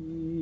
Mm.